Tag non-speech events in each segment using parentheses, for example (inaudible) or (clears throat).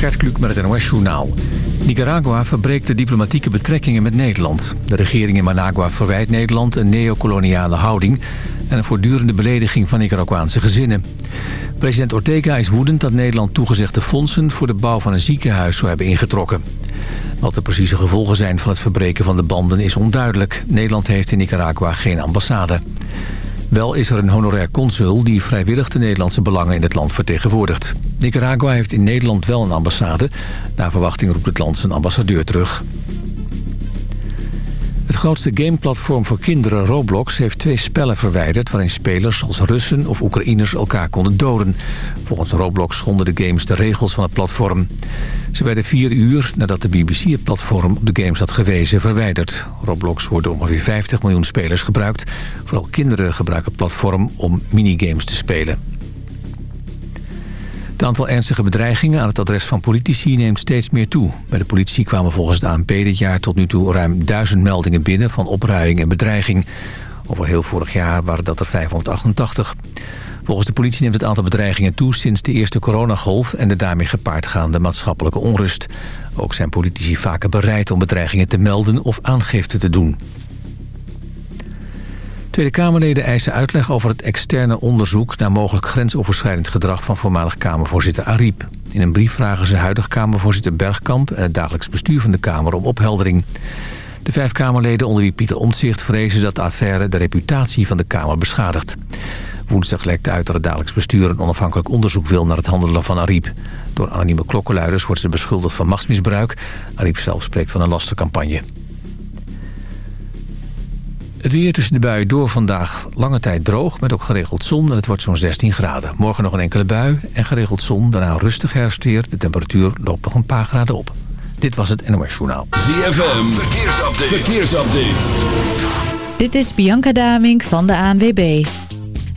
Gert Kluk met het NOS-journaal. Nicaragua verbreekt de diplomatieke betrekkingen met Nederland. De regering in Managua verwijt Nederland een neocoloniale houding... en een voortdurende belediging van Nicaraguaanse gezinnen. President Ortega is woedend dat Nederland toegezegde fondsen... voor de bouw van een ziekenhuis zou hebben ingetrokken. Wat de precieze gevolgen zijn van het verbreken van de banden is onduidelijk. Nederland heeft in Nicaragua geen ambassade. Wel is er een honorair consul die vrijwillig de Nederlandse belangen in het land vertegenwoordigt. Nicaragua heeft in Nederland wel een ambassade. Naar verwachting roept het land zijn ambassadeur terug. Het grootste gameplatform voor kinderen, Roblox, heeft twee spellen verwijderd... waarin spelers als Russen of Oekraïners elkaar konden doden. Volgens Roblox schonden de games de regels van het platform. Ze werden vier uur nadat de BBC het platform op de games had gewezen verwijderd. Roblox wordt door ongeveer 50 miljoen spelers gebruikt. Vooral kinderen gebruiken het platform om minigames te spelen. Het aantal ernstige bedreigingen aan het adres van politici neemt steeds meer toe. Bij de politie kwamen volgens het ANP dit jaar tot nu toe ruim duizend meldingen binnen van opruiing en bedreiging. Over heel vorig jaar waren dat er 588. Volgens de politie neemt het aantal bedreigingen toe sinds de eerste coronagolf... en de daarmee gepaardgaande maatschappelijke onrust. Ook zijn politici vaker bereid om bedreigingen te melden of aangifte te doen. Tweede Kamerleden eisen uitleg over het externe onderzoek... naar mogelijk grensoverschrijdend gedrag van voormalig Kamervoorzitter Ariep. In een brief vragen ze huidig Kamervoorzitter Bergkamp... en het dagelijks bestuur van de Kamer om opheldering. De vijf Kamerleden onder wie Pieter Omtzigt vrezen dat de affaire... de reputatie van de Kamer beschadigt. Woensdag lekte uit dat het dagelijks bestuur een onafhankelijk onderzoek wil naar het handelen van Ariep. Door anonieme klokkenluiders wordt ze beschuldigd van machtsmisbruik. Ariep zelf spreekt van een lastencampagne. Het weer tussen de buien door vandaag lange tijd droog... met ook geregeld zon en het wordt zo'n 16 graden. Morgen nog een enkele bui en geregeld zon. Daarna rustig herfstweer. De temperatuur loopt nog een paar graden op. Dit was het NOS Journaal. ZFM, verkeersupdate. verkeersupdate. Dit is Bianca Damink van de ANWB.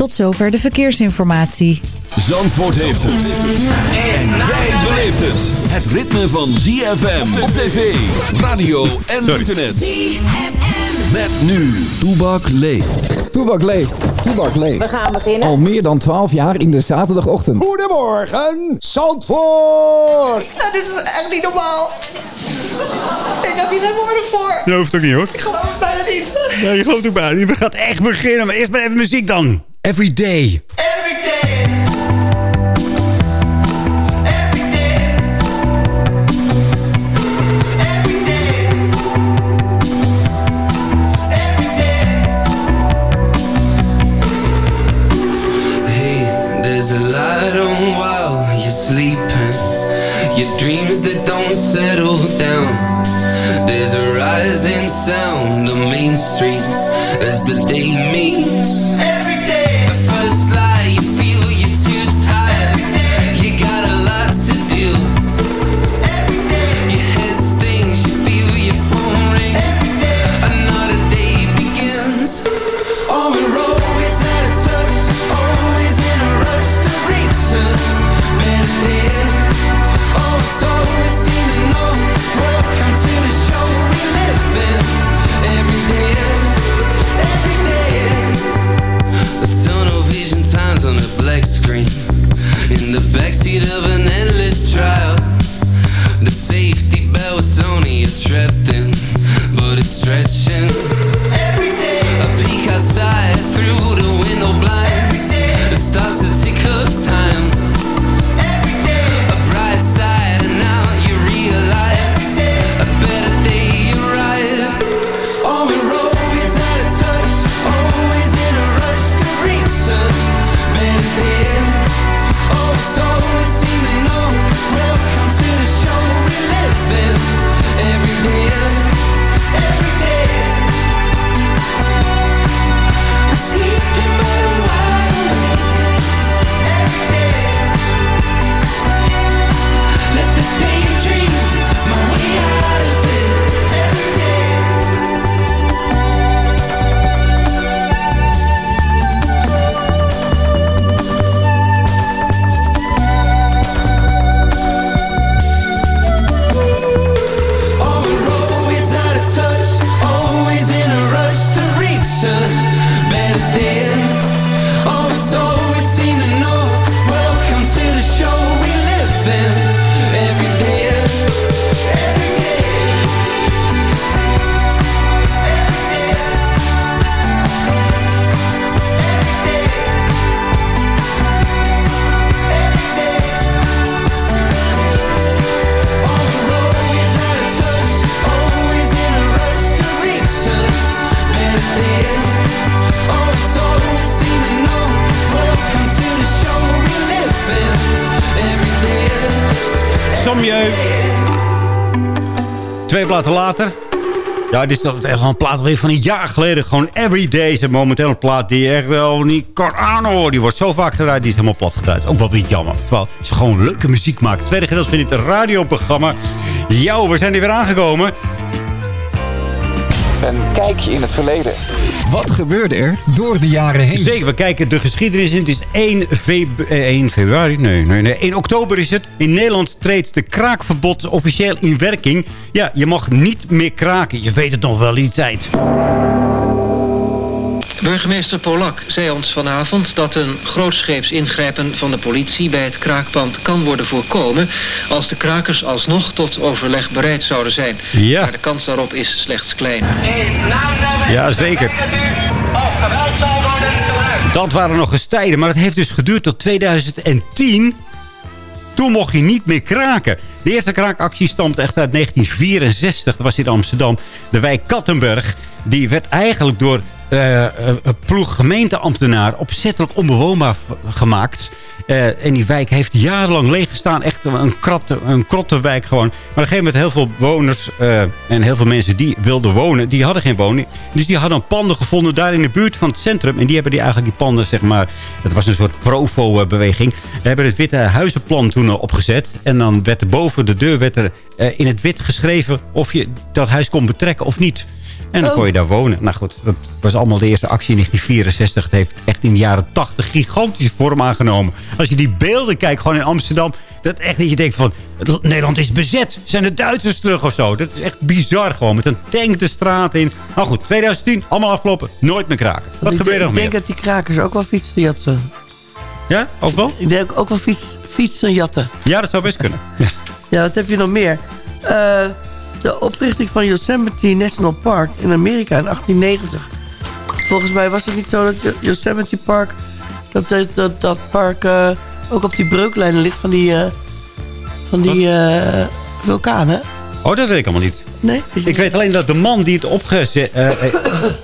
Tot zover de verkeersinformatie. Zandvoort heeft het. En jij beleeft het. Het ritme van ZFM op tv, radio en internet. ZFM. Met nu, Toebak leeft. Toebak leeft. Toebak leeft. We gaan beginnen. Al meer dan 12 jaar in de zaterdagochtend. Goedemorgen, Zandvoort. Nou, dit is echt niet normaal. Ik heb hier geen woorden voor. Dat hoeft ook niet hoor. Ik geloof het bijna niet. Nee, je gelooft ook bijna niet. We gaan echt beginnen. Maar eerst maar even muziek dan. Every day. Every day. Your dreams that don't settle down. There's a rising sound on Main Street As the day meets Twee platen later. Ja, dit is echt een plaat weer van een jaar geleden. Gewoon Everyday is momenteel een plaat die echt wel niet kan aanhoren. Die wordt zo vaak gedraaid, die is helemaal plat gedraaid. Ook wel weer jammer. Terwijl ze gewoon leuke muziek maken. Tweede gedeelte van dit radioprogramma. Jou, we zijn er weer aangekomen. Een kijkje in het verleden. Wat gebeurde er door de jaren heen? Zeker, we kijken de geschiedenis in. Het is 1, feb eh, 1 februari. Nee, nee, nee. 1 oktober is het. In Nederland treedt de kraakverbod officieel in werking. Ja, je mag niet meer kraken. Je weet het nog wel, die tijd. Burgemeester Polak zei ons vanavond dat een grootscheeps ingrijpen van de politie bij het kraakpand kan worden voorkomen als de krakers alsnog tot overleg bereid zouden zijn. Ja. Maar de kans daarop is slechts klein. Ja, zeker. Dat waren nog eens tijden, maar het heeft dus geduurd tot 2010. Toen mocht je niet meer kraken. De eerste kraakactie stamt echt uit 1964. Dat was in Amsterdam. De wijk Kattenburg. Die werd eigenlijk door eh, eh, een ploeg gemeenteambtenaar opzettelijk onbewoonbaar gemaakt. Eh, en die wijk heeft jarenlang leeg gestaan. Echt een, kratte, een gewoon. Maar op een gegeven moment heel veel bewoners en heel veel mensen die wilden wonen, die hadden geen woning. Dus die hadden panden gevonden daar in de buurt van het centrum. En die hebben die eigenlijk die panden, zeg maar, het was een soort provo-beweging. We hebben het witte huizenplan toen opgezet. En dan werd er boven de deur werd er, in het wit geschreven of je dat huis kon betrekken of niet. En dan kon je daar wonen. Nou goed, dat was allemaal de eerste actie in 1964. Het heeft echt in de jaren 80 gigantische vorm aangenomen. Als je die beelden kijkt, gewoon in Amsterdam... dat echt dat je denkt van, Nederland is bezet. Zijn de Duitsers terug of zo? Dat is echt bizar gewoon. Met een tank de straat in. Nou goed, 2010, allemaal afgelopen. Nooit meer kraken. Wat gebeurt er nog Ik denk meer? dat die krakers ook wel fietsen jatten. Ja, ook wel? Ik denk ook wel fiets, fietsen jatten. Ja, dat zou best kunnen. Ja. Ja, wat heb je nog meer? Eh, de oprichting van Yosemite National Park in Amerika in 1890. Volgens mij was het niet zo dat Yo- Yosemite Park... dat dat, dat, park eh, ook op die breuklijnen ligt van die, eh, van die eh, vulkanen. Oh, dat weet ik allemaal niet. Nee? Weet Ik weet alleen dat de man die het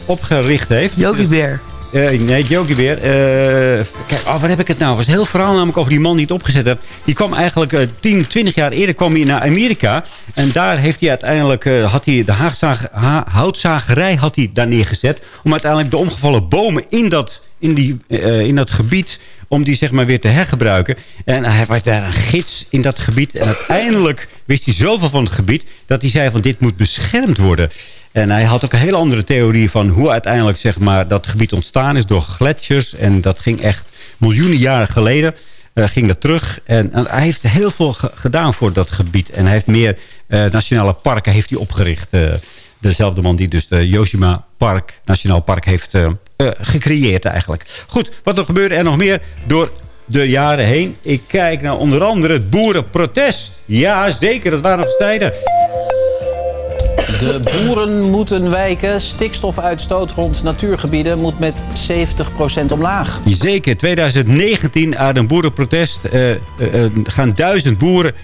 opgericht heeft... Yogi Bear. Eh, nee, Yogi weer. Eh, kijk, oh, waar heb ik het nou? Er was een heel verhaal namelijk over die man die het opgezet heeft. Die kwam eigenlijk eh 10, 20 jaar eerder kwam hij naar Amerika. En daar heeft hij uiteindelijk eh, had hij de haagzaag, ha- houtzagerij had hij daar neergezet. Om uiteindelijk de omgevallen bomen in dat, in die, eh, in dat gebied om die zeg maar weer te hergebruiken. En hij was daar een gids in dat gebied. En uiteindelijk wist hij zoveel van het gebied... dat hij zei van dit moet beschermd worden. En hij had ook een hele andere theorie van hoe uiteindelijk zeg maar, dat gebied ontstaan is door gletsjers. En dat ging echt miljoenen jaren geleden. eh, ging dat terug. En, en hij heeft heel veel ge- gedaan voor dat gebied. En hij heeft meer eh, nationale parken heeft hij opgericht. eh, dezelfde man die dus de Yoshima Park, Nationaal Park heeft gecreëerd eigenlijk. Goed, wat er gebeurde er nog meer door de jaren heen? Ik kijk naar onder andere het boerenprotest. Ja, zeker, dat waren nog tijden. De boeren moeten wijken. Stikstofuitstoot rond natuurgebieden moet met 70% omlaag. Zeker, 2019 uit een boerenprotest eh, eh, eh, gaan duizend boeren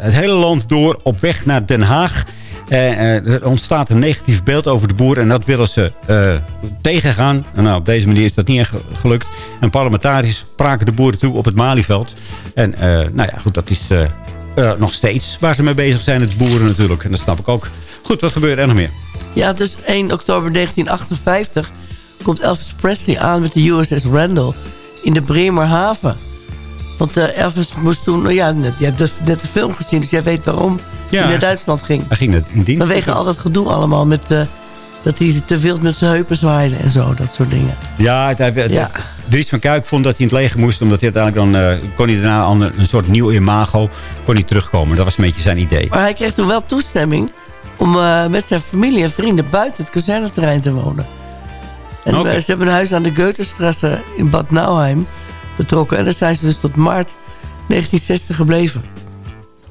het hele land door op weg naar Den Haag. Er ontstaat een negatief beeld over de boeren en dat willen ze tegengaan. En nou, op deze manier is dat niet echt gelukt. En parlementariërs spraken de boeren toe op het Malieveld. En nou ja, goed, dat is nog steeds waar ze mee bezig zijn, het boeren natuurlijk. En dat snap ik ook. Goed, wat gebeurt er nog meer? Ja, dus 1 oktober 1958 komt Elvis Presley aan met de USS Randall in de Bremerhaven. Want eh, Elvis moest toen, nou ja, net, je hebt dus net de film gezien, dus jij weet waarom Ja. hij naar Duitsland ging. Hij ging in dienst. Vanwege al dat gedoe allemaal met eh, dat hij te veel met zijn heupen zwaaide en zo, dat soort dingen. Ja, het, Ja. Dries van Kuik vond dat hij in het leger moest. Omdat hij uiteindelijk dan... eh, kon hij daarna een, een soort nieuw imago... kon hij terugkomen. Dat was een beetje zijn idee. Maar hij kreeg toen wel toestemming om eh, met zijn familie en vrienden buiten het kazerneterrein te wonen. En eh, ze hebben een huis aan de Goethestrasse in Bad Nauheim betrokken. En daar zijn ze dus tot maart 1960 gebleven.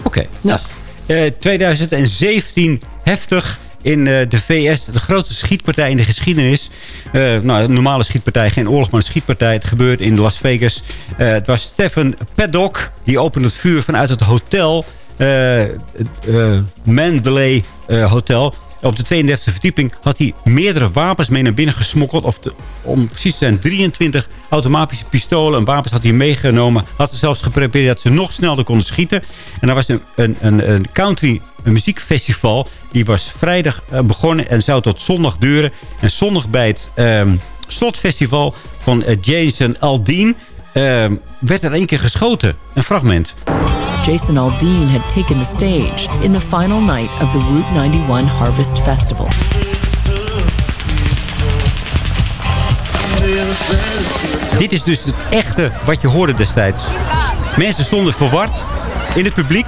Oké. nou, eh, 2017 heftig in eh, de VS. De grootste schietpartij in de geschiedenis. Eh, nou, een normale schietpartij, geen oorlog, maar een schietpartij. Het gebeurt in Las Vegas. Eh, het was Stephen Paddock. Die opende het vuur vanuit het hotel. Eh, eh, Mandalay eh, Hotel. Op de 32e verdieping had hij meerdere wapens mee naar binnen gesmokkeld. Of om precies te zijn 23 automatische pistolen en wapens had hij meegenomen. Had ze zelfs geprepareerd dat ze nog sneller konden schieten. En er was een, een, een, een country een muziekfestival. Die was vrijdag begonnen en zou tot zondag duren. En zondag bij het ehm, slotfestival van Jason Aldean... ehm, werd er één keer geschoten. Een fragment. Jason Aldean had taken the stage in the final night of the Route 91 Harvest Festival. Dit is dus het echte wat je hoorde destijds. Mensen stonden verward in het publiek.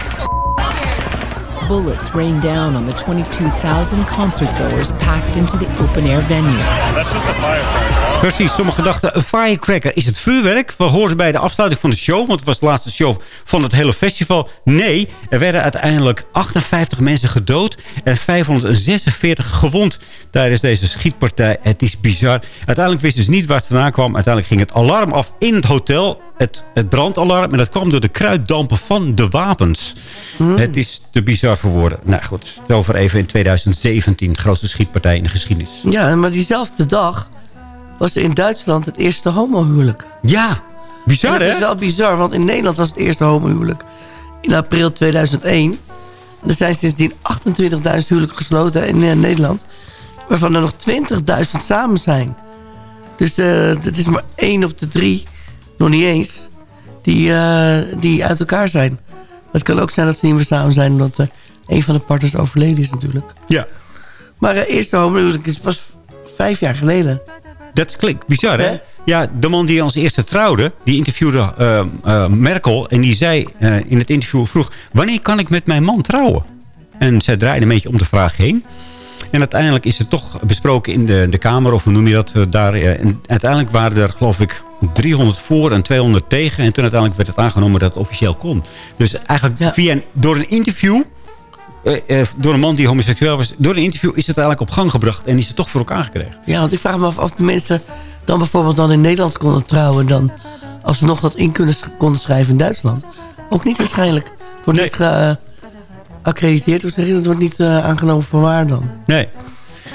Bullets rained down on the 22,000 concertgoers packed into the open-air venue. That's just a firecracker. Precies, sommigen dachten een firecracker. Is het vuurwerk? We hoorden bij de afsluiting van de show. Want het was de laatste show van het hele festival. Nee, er werden uiteindelijk 58 mensen gedood. En 546 gewond tijdens deze schietpartij. Het is bizar. Uiteindelijk wisten ze niet waar het vandaan kwam. Uiteindelijk ging het alarm af in het hotel. Het, het brandalarm. En dat kwam door de kruiddampen van de wapens. Het is te bizar voor woorden. Nou goed, het over even in 2017. De grootste schietpartij in de geschiedenis. Ja, maar diezelfde dag was er in Duitsland het eerste homohuwelijk. Ja, bizar En dat hè? is wel bizar, want in Nederland was het eerste homohuwelijk in april 2001. En er zijn sindsdien 28.000 huwelijken gesloten in eh, Nederland. Waarvan er nog 20.000 samen zijn. Dus eh dat is maar één op de drie, nog niet eens, die, eh, die uit elkaar zijn. Het kan ook zijn dat ze niet meer samen zijn... omdat er een van de partners overleden is natuurlijk. Ja. Maar het eerste homohuwelijk is pas vijf jaar geleden. Dat klinkt bizar, hè? Ja, de man die als eerste trouwde, die interviewde eh, eh, Merkel. En die zei eh, in het interview, vroeg... wanneer kan ik met mijn man trouwen? En zij draaide een beetje om de vraag heen. En uiteindelijk is het toch besproken in de, de Kamer, of hoe noem je dat eh, daar. eh, en uiteindelijk waren er, geloof ik, 300 voor en 200 tegen. En toen uiteindelijk werd het aangenomen dat het officieel kon. Dus eigenlijk via een, door een interview... eh, eh, door een man die homoseksueel was... door een interview is het eigenlijk op gang gebracht. En is het toch voor elkaar gekregen. Ja, want ik vraag me af of de mensen dan bijvoorbeeld dan in Nederland konden trouwen... dan als ze nog dat in kunnen, konden schrijven in Duitsland. Ook niet waarschijnlijk. Het wordt niet geaccrediteerd, hoe zeg je dat? Het wordt niet eh, aangenomen voor waar dan. Nee.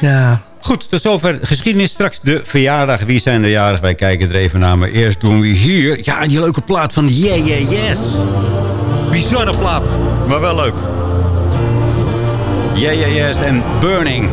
Ja. Goed, tot zover de geschiedenis. Straks de verjaardag. Wie zijn er jarig? Wij kijken er even naar. Maar eerst doen we hier... Ja, die leuke plaat van Yeah Yeah Yes. Bizarre plaat, maar wel leuk. Yeah Yeah Yes en Burning.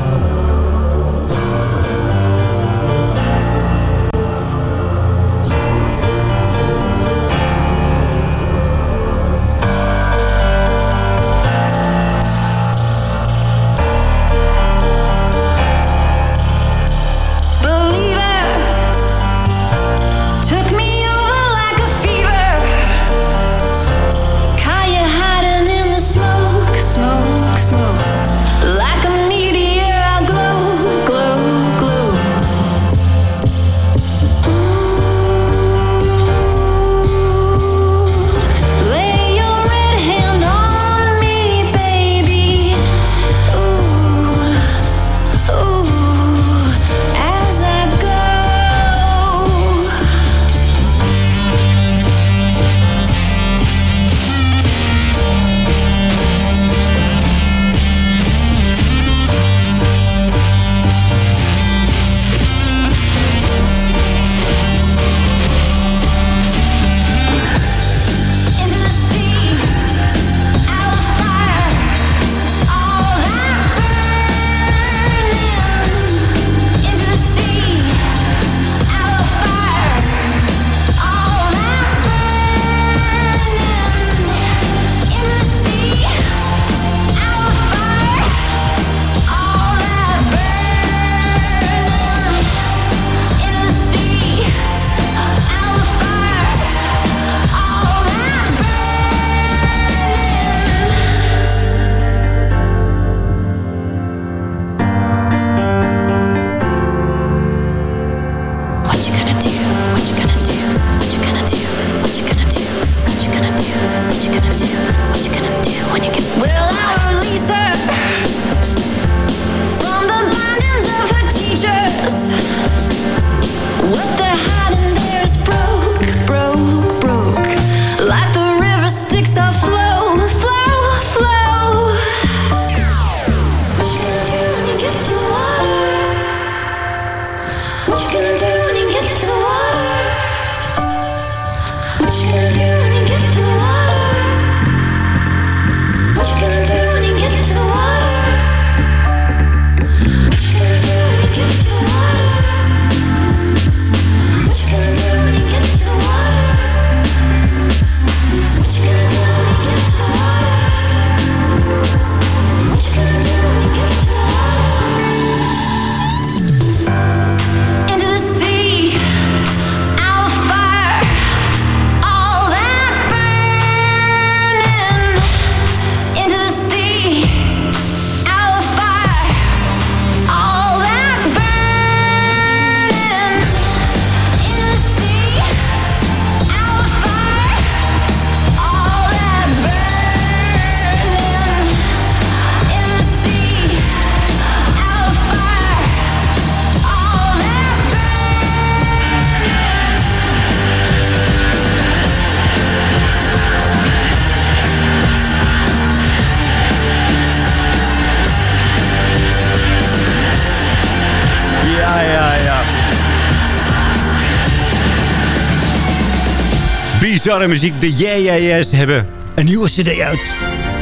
Bizarre muziek. De Yeah hebben een nieuwe cd uit.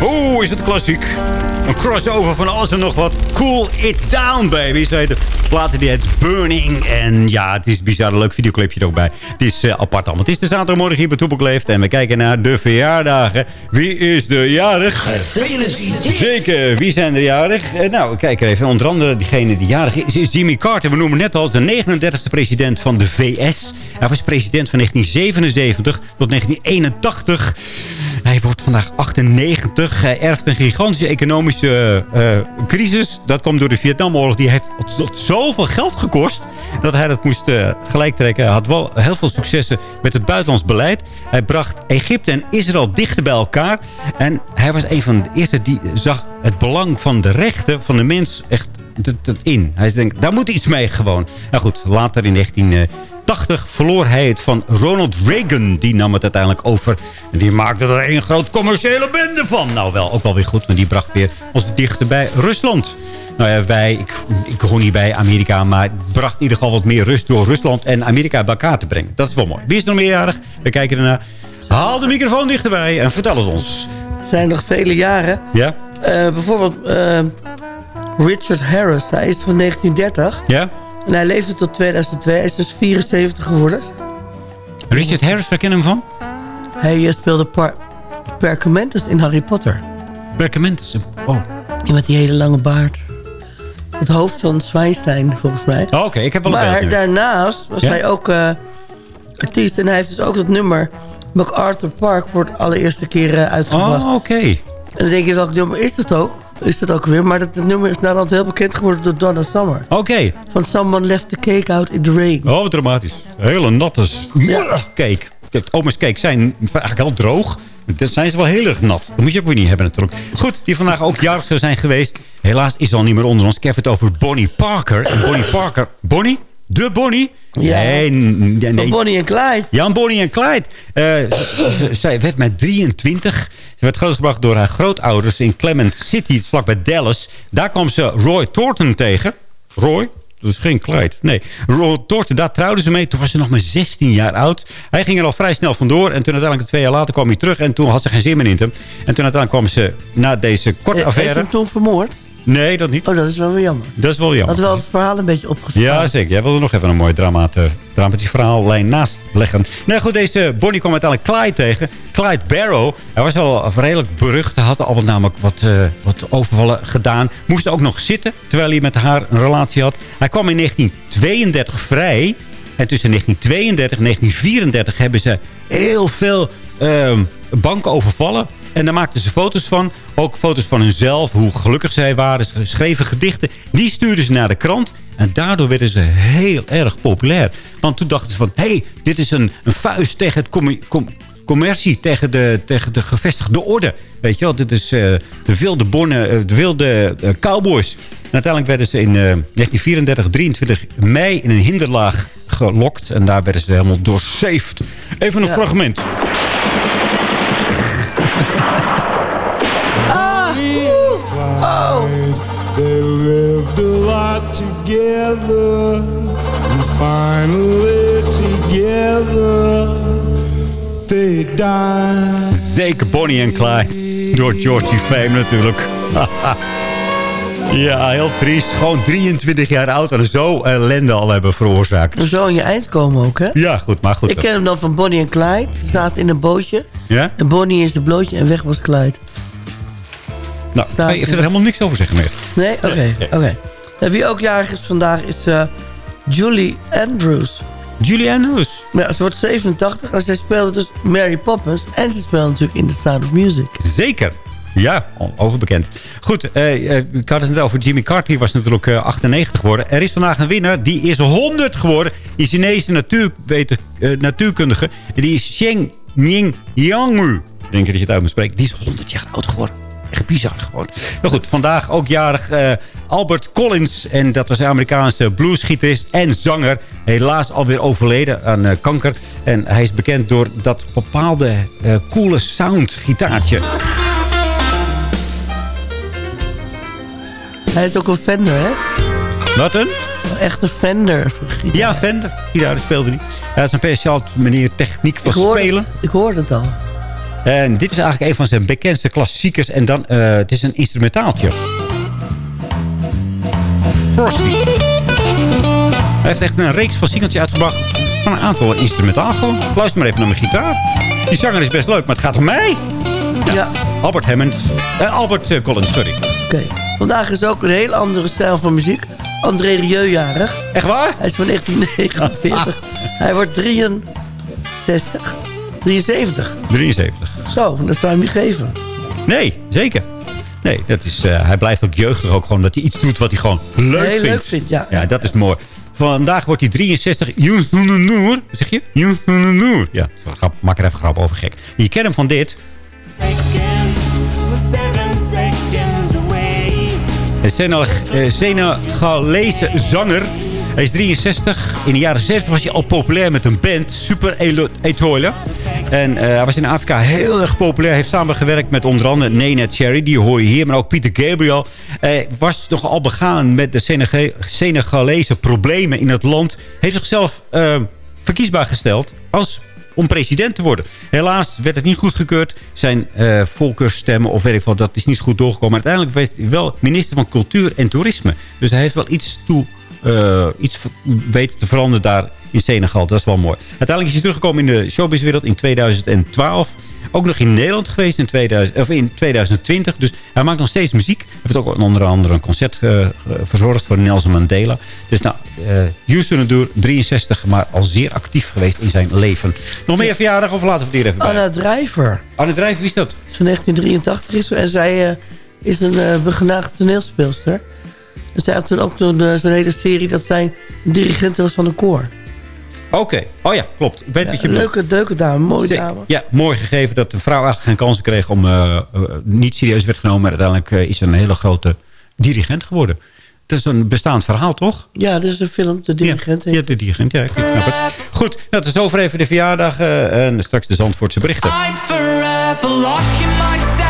Oeh, is het klassiek. Een crossover van alles en nog wat. Cool It Down, baby. Platen die heet Burning. En ja, het is een bizar leuk videoclipje er ook bij. Het is eh, apart allemaal. Het is de zaterdagmorgen hier bij Toepel Leeft. En we kijken naar de verjaardagen. Wie is de jarig? Zeker, wie zijn er jarig? Eh, nou, we kijken even. Onder andere diegene die jarig is, is Jimmy Carter. We noemen net al de 39e president van de VS. Hij was president van 1977 tot 1981. Hij wordt vandaag 98. Hij erft een gigantische economische eh, crisis. Dat komt door de Vietnamoorlog. Die heeft tot zoveel geld gekost dat hij dat moest eh, gelijk trekken. Hij had wel heel veel successen met het buitenlands beleid. Hij bracht Egypte en Israël dichter bij elkaar. En hij was een van de eerste die zag het belang van de rechten van de mens echt in. Hij denkt, daar moet iets mee gewoon. Nou goed, later in 1980 verloor hij het van Ronald Reagan. Die nam het uiteindelijk over. En die maakte er één groot commerciële bende van. Nou wel, ook wel weer goed. Maar die bracht weer ons dichter bij Rusland. Nou ja, wij, ik, ik hoor niet bij Amerika, maar bracht in ieder geval wat meer rust door Rusland en Amerika bij elkaar te brengen. Dat is wel mooi. Wie is nog meerjarig? We kijken ernaar. Haal de microfoon dichterbij en vertel het ons. Er zijn nog vele jaren. Ja? Eh, bijvoorbeeld eh, Richard Harris. Hij is van 1930. Ja? En hij leefde tot 2002. Hij is dus 74 geworden. Richard Harris, waar ken je hem van? Hij eh, speelde Perkamentus in Harry Potter. Perkamentus? Oh. Die met die hele lange baard. Het hoofd van Zwijnstein, volgens mij. Oh, Oké, ik heb wel een Maar daarnaast was Ja? hij ook eh, artiest. En hij heeft dus ook dat nummer... MacArthur Park voor het allereerste keer eh, uitgebracht. Oh, oké. En dan denk je, welk nummer is dat ook? Is dat ook weer? Maar dat, nummer is naderhand heel bekend geworden door Donna Summer. Oké. Van Someone Left the Cake Out in the Rain. Oh, dramatisch. Hele natte s- cake. Kijk, Oma's cake zijn eigenlijk heel droog. Dan zijn ze wel heel erg nat. Dat moet je ook weer niet hebben natuurlijk. Goed, die vandaag ook jarig zou zijn geweest. Helaas is ze al niet meer onder ons. Ik heb het over Bonnie Parker. En Bonnie Parker... Bonnie? De Bonnie? Ja. Nee, Bonnie en Clyde. Ja, Bonnie en Clyde. Z- zij werd met 23. Ze werd grootgebracht door haar grootouders in Clement City, vlakbij Dallas. Daar kwam ze Roy Thornton tegen. Roy? Dat is geen Clyde. Nee, Roy Thornton, daar trouwden ze mee. Toen was ze nog maar 16 jaar oud. Hij ging er al vrij snel vandoor. En toen uiteindelijk twee jaar later kwam hij terug. En toen had ze geen zin meer in hem. En toen uiteindelijk kwam ze na deze korte Eh, Heeft affaire... hem toen vermoord? Nee, dat niet. Oh, dat is wel weer jammer. Dat is wel jammer. Had wel het verhaal een beetje opgestaan. Ja, zeker. Jij wilde nog even een mooi dramate, dramatisch verhaallijn naast leggen. Nou goed, deze Bonnie kwam uiteindelijk Clyde tegen. Clyde Barrow. Hij was al redelijk berucht. Hij had al namelijk wat, eh, wat overvallen gedaan. Moest ook nog zitten, terwijl hij met haar een relatie had. Hij kwam in 1932 vrij. En tussen 1932 en 1934 hebben ze heel veel ehm, banken overvallen. En daar maakten ze foto's van. Ook foto's van hunzelf, hoe gelukkig zij waren. Ze schreven gedichten. Die stuurden ze naar de krant. En daardoor werden ze heel erg populair. Want toen dachten ze van... hé, hey, dit is een, een vuist tegen het com- commercie. Tegen de, tegen de gevestigde orde. Weet je wel, dit is eh, de wilde bonnen, eh, de wilde eh, cowboys. En uiteindelijk werden ze in eh, 1934, 23 mei... in een hinderlaag gelokt. En daar werden ze helemaal doorsaved. Even een fragment. They lived a lot together, and finally together they died. Zeker Bonnie en Clyde. Door Georgie Fame natuurlijk. (laughs) ja, heel triest. Gewoon 23 jaar oud en zo ellende al hebben veroorzaakt. En zo aan je eind komen ook, hè? Ja, goed, maar goed. Ik ken hem dan van Bonnie en Clyde. Ze zaten in een bootje. Ja? En Bonnie is de blootje en weg was Clyde. Nou, Staat ik vind er helemaal niks over zeggen meer. Nee? Oké, oké. En wie ook jarig is vandaag is eh, Julie Andrews. Julie Andrews? Ja, ze wordt 87 en zij speelde dus Mary Poppins. En ze speelde natuurlijk in The Sound of Music. Zeker. Ja, overbekend. Goed, eh, eh, ik had het net over Jimmy Carter. Die was natuurlijk eh, 98 geworden. Er is vandaag een winnaar. Die is 100 geworden. Die Chinese natuurkundige. Die is Sheng Ning Yangu. Denk je dat je het uit moet spreken. Die is 100 jaar oud geworden. Echt bizar gewoon. Maar goed, vandaag ook jarig eh, Albert Collins. En dat was een Amerikaanse bluesgitarist en zanger. Helaas alweer overleden aan eh, kanker. En hij is bekend door dat bepaalde eh, coole sound gitaartje. Hij heeft ook een Fender, hè? Wat een? echte Fender. Ja, Fender. Gitaar dat speelde hij. Ja, dat is een speciaal manier techniek van spelen. Ik hoorde het al. En dit is eigenlijk een van zijn bekendste klassiekers. En dan, eh, het is een instrumentaaltje. Frosty. Hij heeft echt een reeks van singeltjes uitgebracht. Van een aantal instrumentaal gewoon. Luister maar even naar mijn gitaar. Die zanger is best leuk, maar het gaat om mij. Ja. Albert Hammond. Eh, Albert eh, Collins, sorry. Oké. Vandaag is ook een heel andere stijl van muziek. André Rieu jarig. Echt waar? Hij is van (laughs) 1949. Hij wordt 63. 73. 73. Zo, dat zou je hem niet geven. Nee, zeker. Nee, dat is, eh, hij blijft ook jeugdig ook gewoon. Dat hij iets doet wat hij gewoon leuk Heel vindt. leuk vindt, ja. Ja, dat is mooi. Vandaag wordt hij 63. Yunus Noor. Zeg je? Noor. Ja, grap, maak er even grap over gek. Je kent hem van dit. Een eh, Senegalese zanger. Hij is 63. In de jaren 70 was hij al populair met een band. Super Etoile. En eh, hij was in Afrika heel erg populair. Hij heeft samengewerkt met onder andere Nena Cherry. Die hoor je hier. Maar ook Peter Gabriel. Hij was nogal begaan met de Senega- Senegalese problemen in het land. Heeft zichzelf eh, verkiesbaar gesteld als om president te worden. Helaas werd het niet goedgekeurd. Zijn eh volkersstemmen of weet ik wat, dat is niet goed doorgekomen. Maar uiteindelijk werd hij wel minister van Cultuur en Toerisme. Dus hij heeft wel iets, toe, eh, iets weten te veranderen daar in Senegal. Dat is wel mooi. Uiteindelijk is hij teruggekomen in de showbizwereld in 2012. Ook nog in Nederland geweest in, 2000, of in 2020. Dus hij maakt nog steeds muziek. Hij heeft ook onder andere een concert eh, eh, verzorgd voor Nelson Mandela. Dus nou, eh Houston Ndour, 63, maar al zeer actief geweest in zijn leven. Nog meer verjaardag of laten we die er even bij? Anna Drijver. Anne Drijver, wie is dat? Van 1983 is ze. En zij eh, is een eh begenaagde toneelspeelster. Zij had toen ook zo'n eh, zo'n hele serie dat zij dirigent was van een koor. Oké, oh ja, klopt. Ik weet wat je bedoelt. Leuke, leuke dame, mooie dame. Ja, mooi gegeven dat een vrouw eigenlijk geen kansen kreeg om eh, eh, niet serieus werd genomen. Maar uiteindelijk eh, is ze een hele grote dirigent geworden. Dat is een bestaand verhaal, toch? Ja, dit is een film, de dirigent. Ja, de dirigent, ja, ik snap het. Goed, nou, tot over even de verjaardag eh, en straks de Zandvoortse berichten. I'm forever locking myself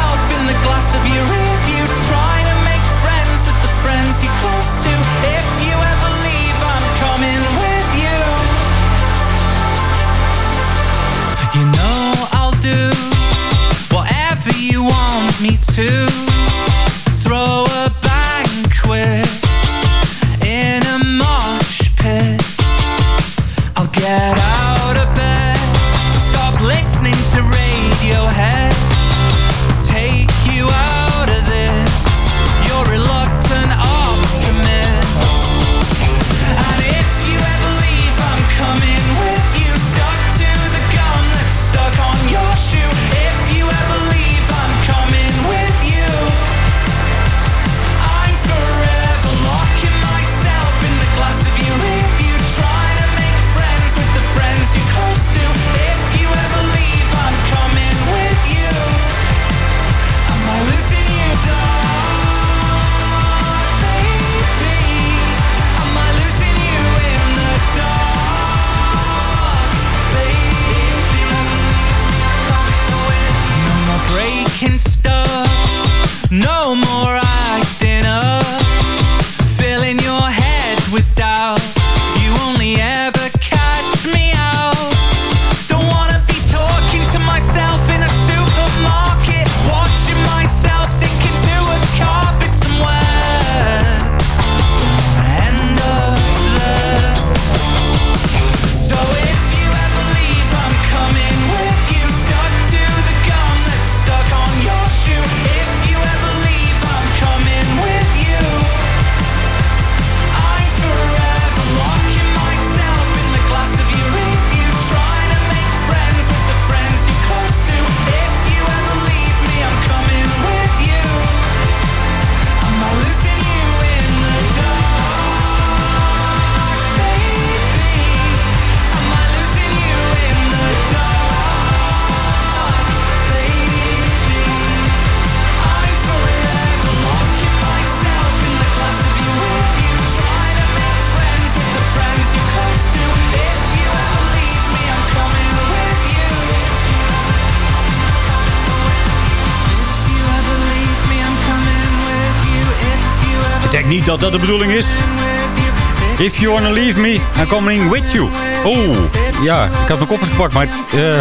dat dat de bedoeling is. If you wanna leave me, I'm coming with you. Oh, ja, ik had mijn koffer gepakt, maar eh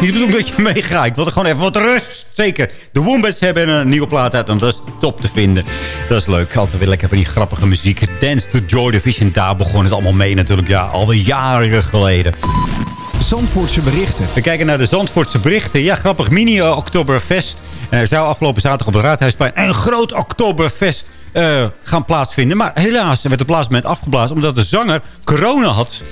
niet de bedoeling dat je meegaat. Ik wilde gewoon even wat rust. Zeker. De Wombats hebben een nieuwe plaat uit en dat is top te vinden. Dat is leuk. Altijd weer lekker van die grappige muziek. Dance to Joy Division, daar begon het allemaal mee natuurlijk. Ja, alweer jaren geleden. Zandvoortse berichten. We kijken naar de Zandvoortse berichten. Ja, grappig. Mini-Oktoberfest. Er zou afgelopen zaterdag op het Raadhuisplein een groot Oktoberfest eh, gaan plaatsvinden. Maar helaas werd het plaatsmoment afgeblazen omdat de zanger corona had.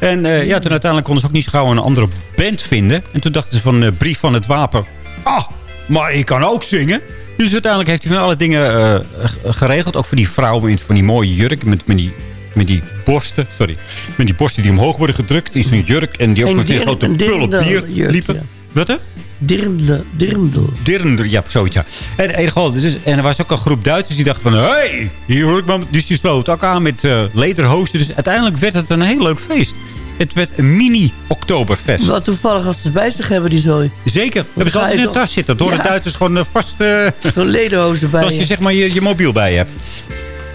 En eh, ja, toen uiteindelijk konden ze ook niet zo gauw een andere band vinden. En toen dachten ze van eh, Brief van het Wapen... Ah, maar ik kan ook zingen. Dus uiteindelijk heeft hij van alle dingen geregeld. Ook voor die vrouwen in van die mooie jurk met, met die... Met die borsten, sorry. Met die borsten die omhoog worden gedrukt in zo'n jurk. En die ook Een met een grote pullen bier liepen. ja. Wat hè? Dirndl. Dirndl. Dirndl, ja, zoiets, ja. En, ieder geval, dus, en er was ook een groep Duitsers die dachten van... Hé, hey, hier hoor ik maar... Dus die sloot ook aan met uh, lederhozen. Dus uiteindelijk werd het een heel leuk feest. Het werd een mini-Oktoberfest. Wat toevallig als ze bij zich hebben, die zooi. Zeker. Hebben ze altijd in de toch- tas zitten. Door Ja. de Duitsers gewoon eh, vast... eh, Zo'n lederhoos erbij. zoals je zeg maar je, je mobiel bij je hebt.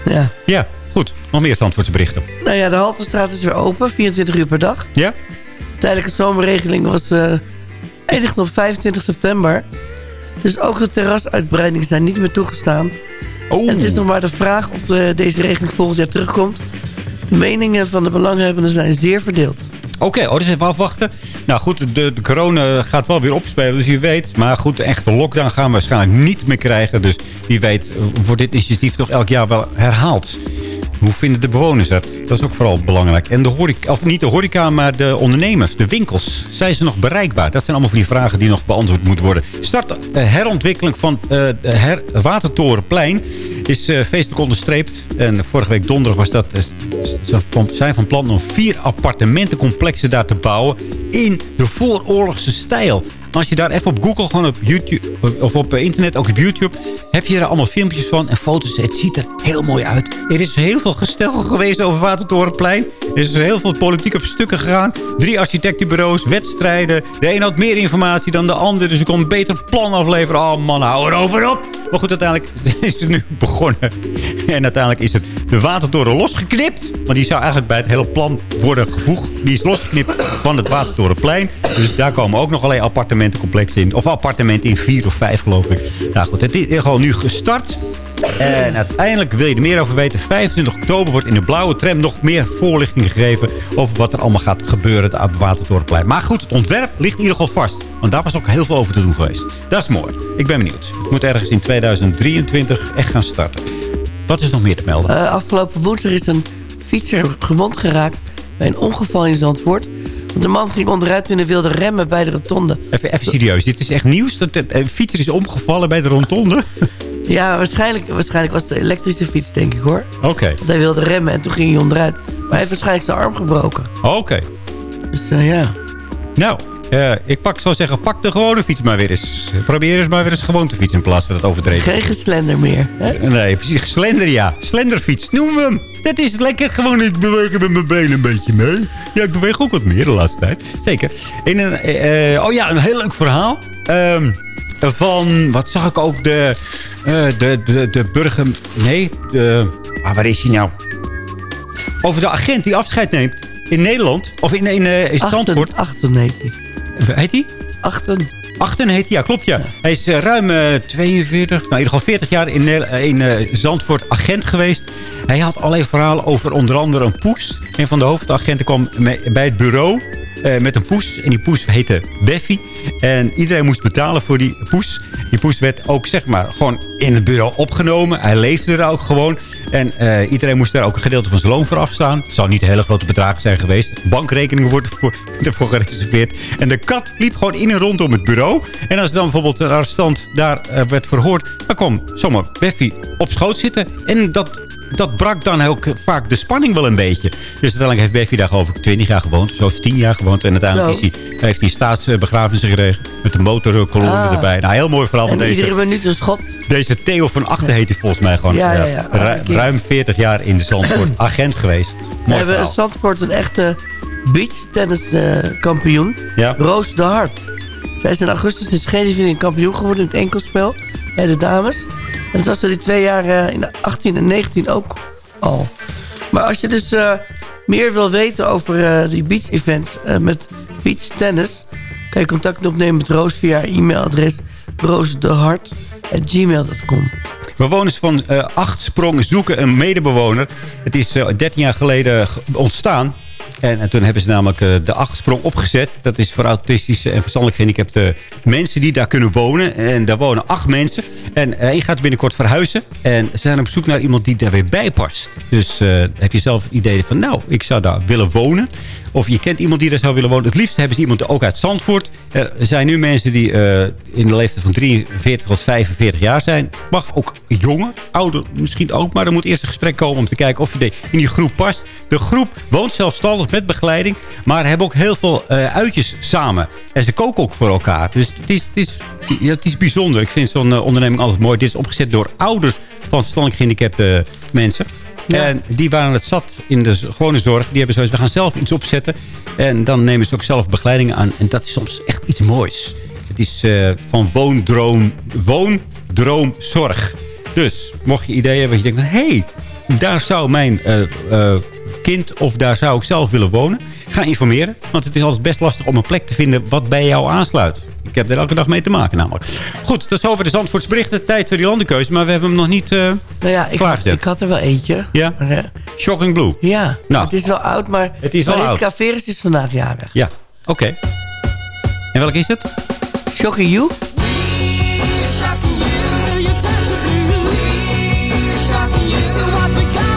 Ja. Ja, goed. Nog meer Zandvoortse berichten. Nou ja, de Haltestraat is weer open, 24 uur per dag. Ja? Tijdelijke zomerregeling was eh eindigde op 25 september. Dus ook de terrasuitbreidingen zijn niet meer toegestaan. Oh. En het is nog maar de vraag of de, deze regeling volgend jaar terugkomt. De meningen van de belanghebbenden zijn zeer verdeeld. Oké, oh, dus even afwachten. Nou goed, de, de corona gaat wel weer opspelen, dus wie weet. Maar goed, de echte lockdown gaan we waarschijnlijk niet meer krijgen. Dus wie weet eh, wordt dit initiatief toch elk jaar wel herhaald. Hoe vinden de bewoners het? Dat is ook vooral belangrijk. En de horeca, of niet de horeca, maar de ondernemers, de winkels. Zijn ze nog bereikbaar? Dat zijn allemaal van die vragen die nog beantwoord moeten worden. Start eh, herontwikkeling van eh, her Watertorenplein is eh, feestelijk onderstreept. En vorige week donderdag was dat... ze zijn van plan om vier appartementencomplexen daar te bouwen... in de vooroorlogse stijl. Als je daar even op Google, gewoon op YouTube... of op eh, internet, ook op YouTube... heb je er allemaal filmpjes van en foto's. Het ziet er heel mooi uit. Er is heel veel gestel geweest over Watertorenplein. Er is heel veel politiek op stukken gegaan. Drie architectenbureaus, wedstrijden. De een had meer informatie dan de ander. Dus ik kon een beter plan afleveren. Oh man, hou erover op. Maar goed, uiteindelijk (laughs) is het nu begonnen. En uiteindelijk is het de watertoren losgeknipt. Want die zou eigenlijk bij het hele plan worden gevoegd. Die is losgeknipt van het Watertorenplein. Dus daar komen ook nog allerlei appartementencomplexen in. Of appartementen in vier of vijf, geloof ik. Nou goed, het is gewoon nu gestart. En uiteindelijk wil je er meer over weten. 25 oktober wordt in de blauwe tram nog meer voorlichting gegeven... over wat er allemaal gaat gebeuren op het Watertorenplein. Maar goed, het ontwerp ligt in ieder geval vast. Want daar was ook heel veel over te doen geweest. Dat is mooi. Ik ben benieuwd. Het moet ergens in 2023 echt gaan starten. Wat is nog meer te melden? Eh, afgelopen woensdag is een fietser gewond geraakt bij een ongeval in Zandvoort. De man ging onderuit toen hij wilde remmen bij de rotonde. Even, even serieus, dit is echt nieuws? Dat de- een fietser is omgevallen bij de rondonde? (laughs) Ja, waarschijnlijk, waarschijnlijk was het de elektrische fiets, denk ik hoor. Oké, Want hij wilde remmen en toen ging hij onderuit. Maar hij heeft waarschijnlijk zijn arm gebroken. oké. Dus eh, ja. Nou, eh, ik pak, zou zeggen, pak de gewone fiets maar weer eens. Probeer eens maar weer eens gewoon te fietsen in plaats van dat overdreven. Geen geslender meer. Hè? Nee, precies. Slender, ja. Slenderfiets. Noemen we hem. Dat is lekker. Gewoon, ik beweeg met mijn benen een beetje mee. Ja, ik beweeg ook wat meer de laatste tijd. Zeker. In een, eh, eh, oh ja, een heel leuk verhaal. Ehm, van, wat zag ik ook, de, eh, de, de, de burger... Nee, de, ah, waar is hij nou? Over de agent die afscheid neemt in Nederland. Of in, in, eh, in Zandvoort. Achten, achten heet hij. Achten. Achten heet hij, ja, klopt ja. Hij is eh, ruim eh, 42, nou in ieder geval 40 jaar in, eh, in eh, Zandvoort agent geweest. Hij had allerlei verhalen over onder andere een poes. Een van de hoofdagenten kwam bij het bureau eh, met een poes. En die poes heette Beffy. En iedereen moest betalen voor die poes. Die poes werd ook zeg maar gewoon in het bureau opgenomen. Hij leefde er ook gewoon. En eh, iedereen moest daar ook een gedeelte van zijn loon voor afstaan. Het zou niet hele grote bedragen zijn geweest. Bankrekeningen worden voor, ervoor gereserveerd. En de kat liep gewoon in en rondom het bureau. En als dan bijvoorbeeld een arrestant daar eh, werd verhoord... dan kwam zomaar Beffy op schoot zitten. En dat, dat brak dan ook vaak de spanning wel een beetje. Dus uiteindelijk heeft Beffy daar geloof ik 20 jaar gewoond. Zo heeft 10 jaar gewoond. En uiteindelijk is hij, heeft hij staatsbegrafenis gekregen. Met een motorkolonne Ah. erbij. Nou, heel mooi verhaal van deze. iedere minuut een schot. Deze Theo van Achten heet hij volgens mij gewoon. Ja, ja, ja. Ru- ruim 40 jaar in de Zandvoort (clears throat) agent geweest. We Mooi hebben in. Zandvoort een echte beachtenniskampioen. Ja. Roos de Hart. Zij is in augustus in Scheveningen kampioen geworden in het enkelspel. Bij de dames. Dat was er die twee jaar eh, in 18 en 19 ook al. Maar als je dus eh, meer wil weten over eh, die beach events met beach tennis... kan je contact opnemen met Roos via e-mailadres roosdehart.gmail.com. Bewoners van Achtsprong zoeken een medebewoner. Het is eh, 13 jaar geleden ge- ontstaan. En, en toen hebben ze namelijk eh, de Achtsprong opgezet. Dat is voor autistische en verstandelijk gehandicapte mensen die daar kunnen wonen. En daar wonen acht mensen. En één gaat binnenkort verhuizen. En ze zijn op zoek naar iemand die daar weer bij past. Dus eh, heb je zelf het idee van, nou, ik zou daar willen wonen. Of je kent iemand die daar zou willen wonen. Het liefst hebben ze iemand ook uit Zandvoort. Er zijn nu mensen die eh, in de leeftijd van 43 tot 45 jaar zijn. Mag ook jonger, ouder misschien ook. Maar er moet eerst een gesprek komen om te kijken of je in die groep past. De groep woont zelfstandig met begeleiding. Maar hebben ook heel veel eh, uitjes samen. En ze koken ook voor elkaar. Dus het is, het is, het is bijzonder. Ik vind zo'n eh, onderneming altijd mooi. Dit is opgezet door ouders van verstandelijk gehandicapte mensen. En die waren het zat in de gewone zorg. Die hebben zoiets, we gaan zelf iets opzetten. En dan nemen ze ook zelf begeleiding aan. En dat is soms echt iets moois. Het is eh, van woondroom, woondroomzorg. Dus, mocht je ideeën hebben, dat je denkt... hé, hey, daar zou mijn eh, eh, kind of daar zou ik zelf willen wonen. Ga informeren, want het is altijd best lastig om een plek te vinden wat bij jou aansluit. Ik heb er elke dag mee te maken namelijk. Goed, dat is over de Zandvoortsberichten. Tijd voor die landenkeuze, maar we hebben hem nog niet eh Nou ja, ik, klaargezet. ik had er wel eentje. Ja? Maar, Shocking Blue. ja, Nou. het is wel oud, maar Het is wel Mariska oud. Veres is vandaag jarig. Ja, oké. En welke is het? Shocking You? The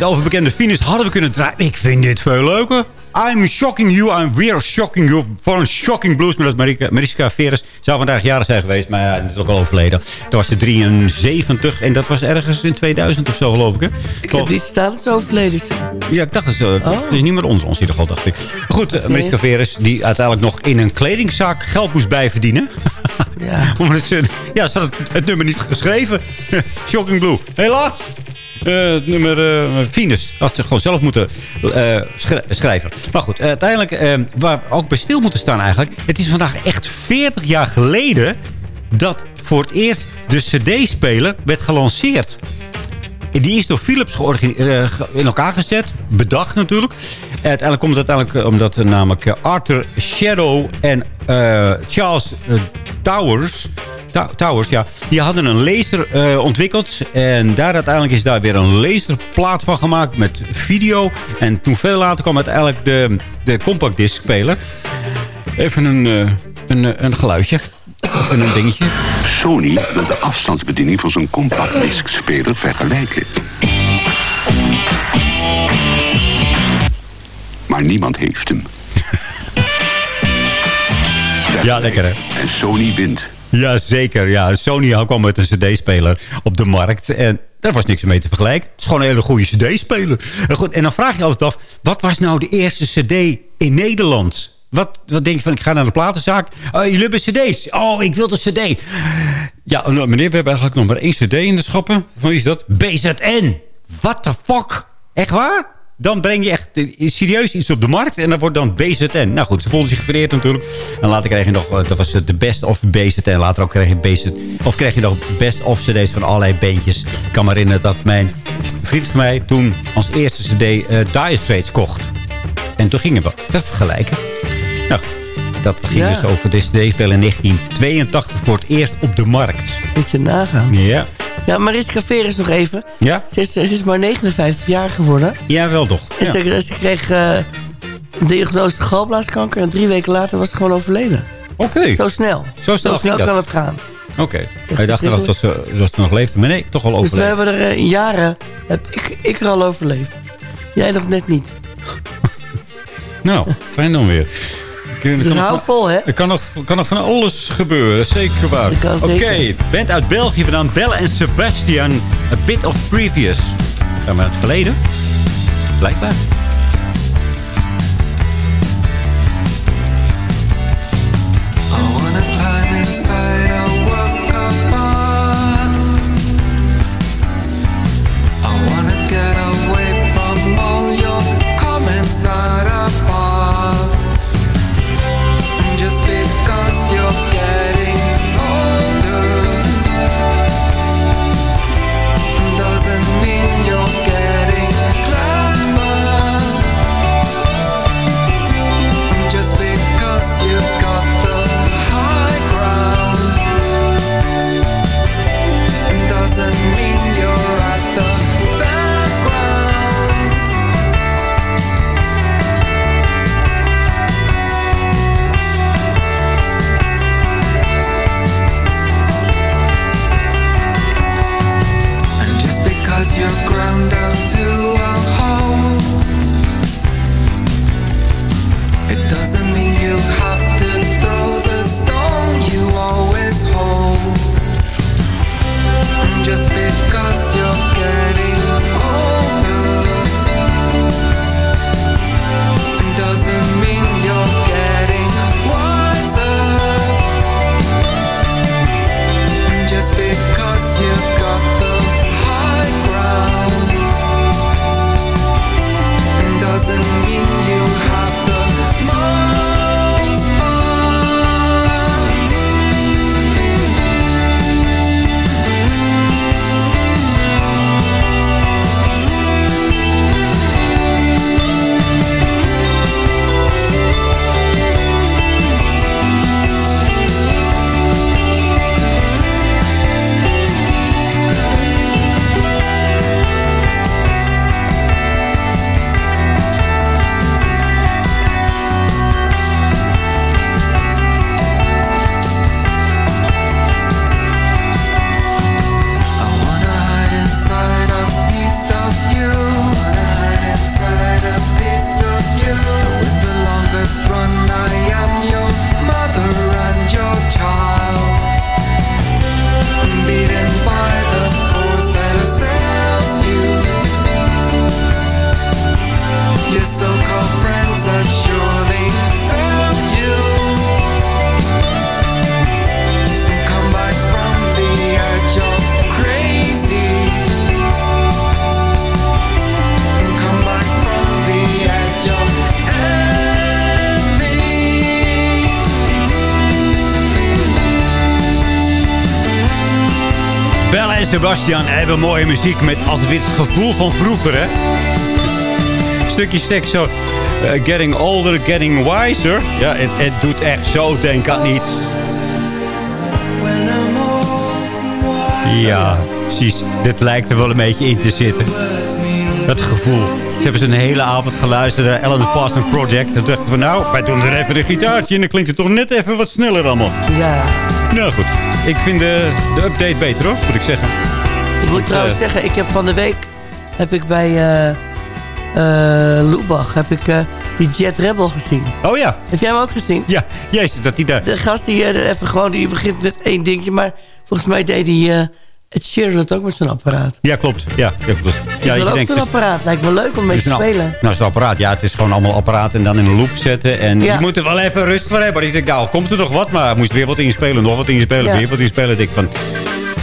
Het overbekende Venus hadden we kunnen draaien. Ik vind dit veel leuker. I'm shocking you, I'm weer shocking you. Voor een shocking blues. Maar dat Marika, Mariska Veres zou vandaag jaren zijn geweest. Maar ja, dat is ook al overleden. Toen was ze 73. En dat was ergens in 2000 of zo, geloof ik. Hè? Ik heb niet staan dat ze overleden is. Ja, ik dacht dat ze... Oh. Is niet meer onder ons in ieder geval, dacht ik. Goed, Mariska Veres, die uiteindelijk nog in een kledingzaak geld moest bijverdienen. Ja. (laughs) Omdat ze... Ja, ze had het, het nummer niet geschreven. (laughs) shocking Blue. Helaas. Eh, nummer eh, Venus. Had ze gewoon zelf moeten eh, schri- schrijven. Maar goed, uiteindelijk, waar we ook bij stil moeten staan eigenlijk. Het is vandaag echt 40 jaar geleden dat voor het eerst de cd-speler werd gelanceerd. Die is door Philips in elkaar gezet. Bedacht natuurlijk. Uiteindelijk komt het uiteindelijk omdat namelijk Arthur Shadow en Charles Towers... Tow- Towers, ja. Die hadden een laser eh, ontwikkeld. En daar uiteindelijk is daar weer een laserplaat van gemaakt met video. En toen veel later kwam uiteindelijk de, de compact disc speler. Even een, eh, een, een geluidje. Even een dingetje. Sony wil de afstandsbediening van zijn compact disc speler vergelijken. Maar niemand heeft hem. (laughs) Ja, lekker hè. En Sony wint. Ja, zeker. Ja, Sony kwam met een cd-speler op de markt. En daar was niks mee te vergelijken. Het is gewoon een hele goede cd-speler. En, goed, en dan vraag je altijd af... wat was nou de eerste cd in Nederland? Wat, wat denk je van, ik ga naar de platenzaak. Oh, jullie hebben cd's. Oh, ik wil de cd. Ja, nou, meneer, we hebben eigenlijk nog maar één cd in de schappen. Van wie is dat? BZN. What the fuck? Echt waar? Dan breng je echt eh, serieus iets op de markt. En dat wordt dan BZN. Nou goed, ze voelden zich vereerd natuurlijk. En later kreeg je nog, eh, dat was de best of BZN. Later ook kreeg je BZN. Of kreeg je nog best of cd's van allerlei beentjes. Ik kan me herinneren dat mijn vriend van mij toen als eerste cd eh Dire Straits kocht. En toen gingen we even vergelijken. Nou, dat ging Ja. dus over de cd-spel in 1982 voor het eerst op de markt. Moet je nagaan. Ja. Ja, Mariska Veres nog even. Ja? Ze is, ze is maar 59 jaar geworden. Ja, wel toch. En ze, ze kreeg eh, een diagnose galblaaskanker. En drie weken later was ze gewoon overleden. Oké. Zo snel. Zo snel ging dat. kan het gaan. Oké. Hij dacht wel dat ze, dat ze nog leefde. Maar nee, toch al Dus we overleden. hebben er eh, jaren... Heb ik, ik er al overleefd. Jij nog net niet. (laughs) Nou, fijn dan weer. Dus kan nog hou vol, hè? Er kan nog, kan nog van alles gebeuren, zeker waar. Oké, band uit België vandaan. Belle en Sebastian. A bit of previous. Gaan we naar het verleden? Blijkbaar. Sebastian hebben mooie muziek met altijd het gevoel van vroeger, hè? Stukje tekst zo. eh, getting older, getting wiser. Ja, het, het doet echt zo denken aan iets. Ja, precies. Dit lijkt er wel een beetje in te zitten. Dat gevoel. Ze hebben ze een hele avond geluisterd naar Alan Parsons Project. En dachten we, nou, wij doen er even een gitaartje. En dan klinkt het toch net even wat sneller allemaal. Ja. Nou goed, ik vind de, de update beter hoor, moet ik zeggen. Ik moet trouwens eh, zeggen, ik heb van de week heb ik bij eh eh, Lubach heb ik, die Jet Rebel gezien. Oh ja. Heb jij hem ook gezien? Ja, jezus, dat hij daar... De gast die even gewoon, die begint met één dingetje, maar volgens mij deed hij het Sheeran het ook met zijn apparaat. Ja, klopt. Ja, ja, klopt. Ik ja, wil ook zo'n apparaat. Lijkt me leuk om mee te spelen. Nou, zo'n apparaat. Ja, het is gewoon allemaal apparaat en dan in een loop zetten. En Ja. je moet er wel even rust voor hebben. Ik denk, nou, komt er nog wat? Maar moest weer wat inspelen, nog wat inspelen, Ja. weer wat inspelen. Ik denk van,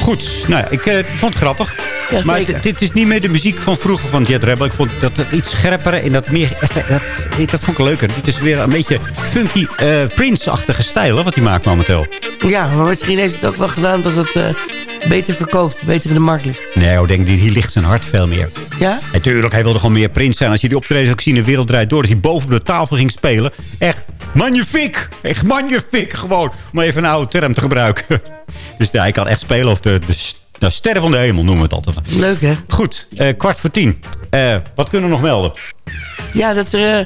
goed. Nou ja, ik eh, vond het grappig. Ja, maar dit- is niet meer de muziek van vroeger van Jet Rebel. Ik vond dat het iets scherper en dat meer... Dat, dat vond ik leuker. Dit is weer een beetje funky eh, Prince-achtige stijl, hè, wat hij maakt momenteel. Ja, maar misschien heeft het ook wel gedaan dat het eh, beter verkoopt, beter in de markt ligt. Nee, ik denk, hier ligt zijn hart veel meer. Ja? Natuurlijk, hij wilde gewoon meer prins zijn. Als je die optreden ook zien in de wereld draait door... dat hij boven op de tafel ging spelen. Echt magnifiek. Echt magnifiek gewoon. Om even een oude term te gebruiken. (laughs) Dus ja, hij kan echt spelen of de, de, sterren van de hemel noemen we het altijd. Leuk, hè? Goed, eh, kwart voor tien. Eh, wat kunnen we nog melden? Ja, dat er, eh,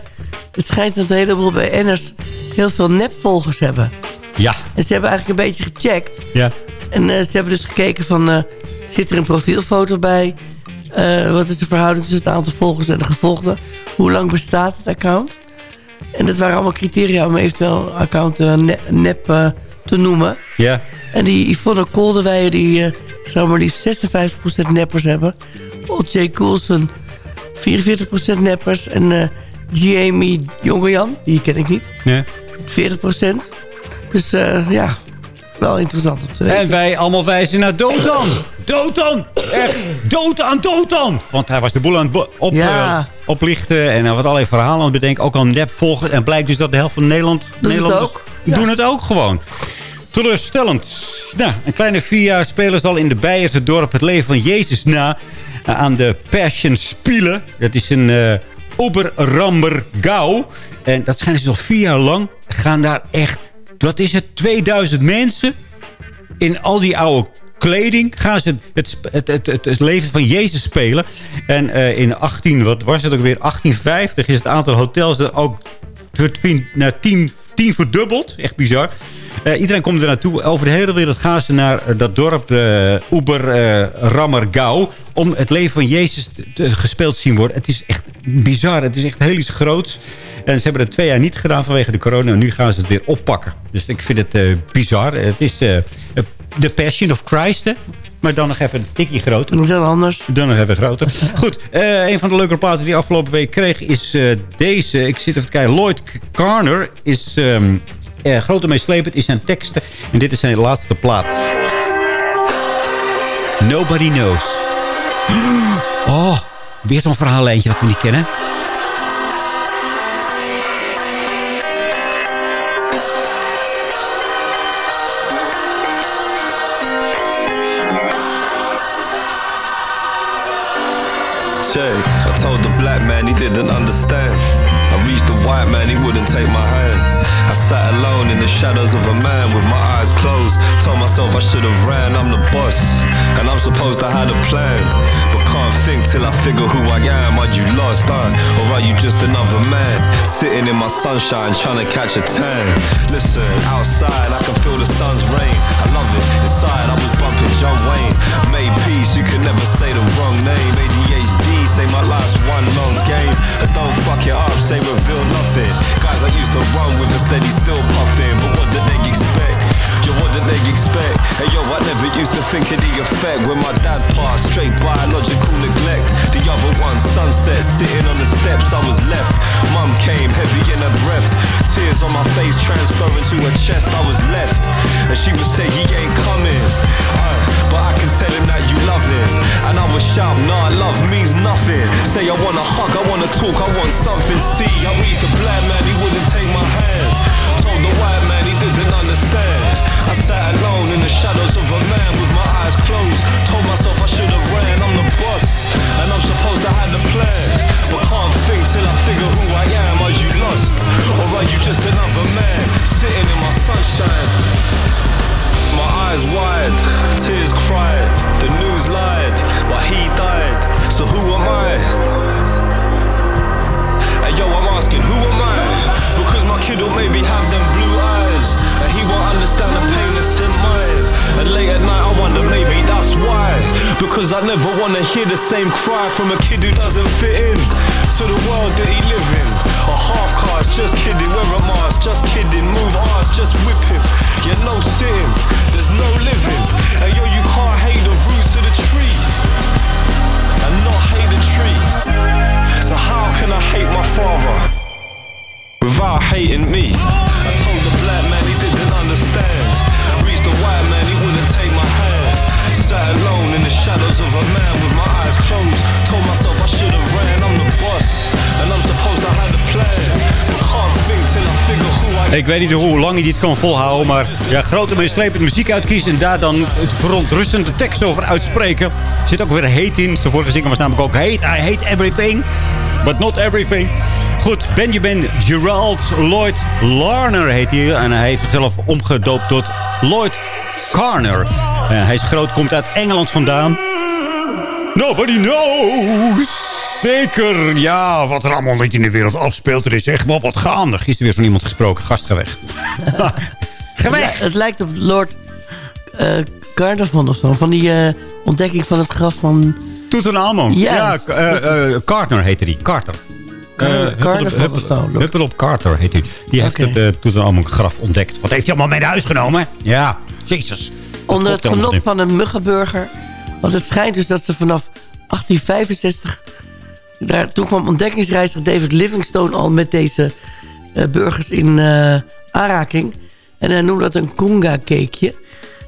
het schijnt dat een heleboel BN'ers heel veel nepvolgers hebben. Ja. En ze hebben eigenlijk een beetje gecheckt. Ja. En ze hebben dus gekeken van, zit er een profielfoto bij? Wat is de verhouding tussen het aantal volgers en de gevolgden? Hoe lang bestaat het account? En dat waren allemaal criteria om eventueel een account eh, ne- nep eh, te noemen. Ja. En die Yvonne Kolderweijer, die eh, zou maar liefst 56% neppers hebben. O.J. Coulson, 44% neppers. En Jamie Jongejan, die ken ik niet, ja. 40%. Dus ja, wel interessant om te weten. En wij allemaal wijzen naar Dotan. (coughs) Dotan! Echt, Dotan, Dotan! Want hij was de boel aan het op, Ja. Eh, oplichten. En hij was allerlei verhalen aan bedenken. Ook al nepvolgers. En blijkt dus dat de helft van Nederland... het Nederlanders ook. Doen het ook gewoon. Teleurstellend. Nou, een kleine vier jaar spelen zal in de Beierse dorp het leven van Jezus na. eh, aan de Passion Spielen. Dat is een uh, Oberrammer Gau. En dat schijnt dus al vier jaar lang. Gaan daar echt... Wat is het? 2000 mensen in al die oude kleding gaan ze het, het, het, het, leven van Jezus spelen. En eh, in 18, wat was het ook weer? 1850 is het aantal hotels er ook naar 10 10 verdubbeld. Echt bizar. Eh, iedereen komt er naartoe. Over de hele wereld gaan ze naar eh, dat dorp, de Uber eh Rammergau... om het leven van Jezus te- gespeeld te zien worden. Het is echt bizar. Het is echt heel iets groots. En ze hebben het twee jaar niet gedaan vanwege de corona. En nu gaan ze het weer oppakken. Dus ik vind het bizar. Het is The Passion of Christ, hè? Maar dan nog even een tikje groter. Dan anders. Dan nog even groter. (laughs) Goed, eh, een van de leuke platen die ik afgelopen week kreeg is eh, deze. Ik zit even te kijken. Lloyd Carner is ehm eh, groot en meeslepend in zijn teksten. En dit is zijn laatste plaat. Nobody Knows. (gasps) Oh, weer zo'n verhaallijntje wat we niet kennen. Didn't understand. I reached the white man, he wouldn't take my hand. I sat alone in the shadows of a man with my eyes closed. Told myself I should have ran, I'm the boss. And I'm supposed to have a plan. But can't think till I figure who I am. Are you lost, huh? Or are you just another man? Sitting in my sunshine trying to catch a tan. Listen, outside I can feel the sun's rain. I love it. Inside I was bumping John Wayne. Made peace, you can never say the wrong name. ADHD, say my life's one long game. I don't fuck it up, say reveal nothing. Guys I used to run with a steady still puffing. But what did they expect? Yo, what did they expect? Hey yo, I never used to think of the effect when my dad passed. Straight biological neglect. The other one, sunset, sitting on the steps, I was left. Mum came, heavy in her breath. Tears on my face, transferring to her chest, I was left. And she would say, he ain't coming. Uh, but I can tell him that you love him. And I would shout, nah, love means nothing. Say I wanna hug, I wanna talk, I want something. See, I reached the black man, he wouldn't take my hand. Ik weet niet hoe lang hij dit kan volhouden, maar ja, grote meeslepende muziek uitkiezen en daar dan het verontrustende tekst over uitspreken. Zit ook weer hate in. Zijn vorige zingen was namelijk ook hate. I hate everything, but not everything. Goed, Benjamin Gerald Lloyd Larner heet hij. En hij heeft zichzelf omgedoopt tot Lloyd Carner. Eh, hij is groot, komt uit Engeland vandaan. Nobody knows. Zeker, ja, wat er allemaal in de wereld afspeelt. Er is echt wel wat gaande. Gisteren weer zo'n iemand gesproken. Gast, ga weg. (laughs) Het, li- het lijkt op Lord eh Carnarvon of zo. Van die eh, ontdekking van het graf van... Tutankhamon. Ja, Ja, eh, Carter heette die. Carter. Eh, Huppel- zo. Op Carter heet hij. Die heeft het uh, Tutankhamon graf ontdekt. Wat heeft hij allemaal mee naar huis genomen? Ja, jezus. Onder het genot van een muggenburger. Want het schijnt dus dat ze vanaf 1865... Daar, toen kwam ontdekkingsreiziger David Livingstone al met deze eh, burgers in eh, aanraking. En hij noemde dat een kunga-cakeje.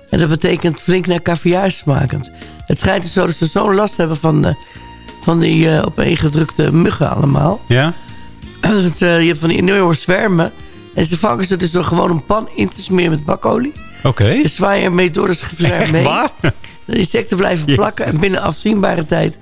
En dat betekent flink naar caviar smakend. Het schijnt dus zo dat ze zo'n last hebben van, eh, van die eh, opeengedrukte muggen allemaal. Ja? (clears throat) Eh, je hebt van die enorme zwermen. En ze vangen ze dus door gewoon een pan in te smeren met bakolie. Oké. En zwaaien ermee door de (laughs) zwerm Echt heen. waar? De insecten blijven Yes. plakken en binnen afzienbare tijd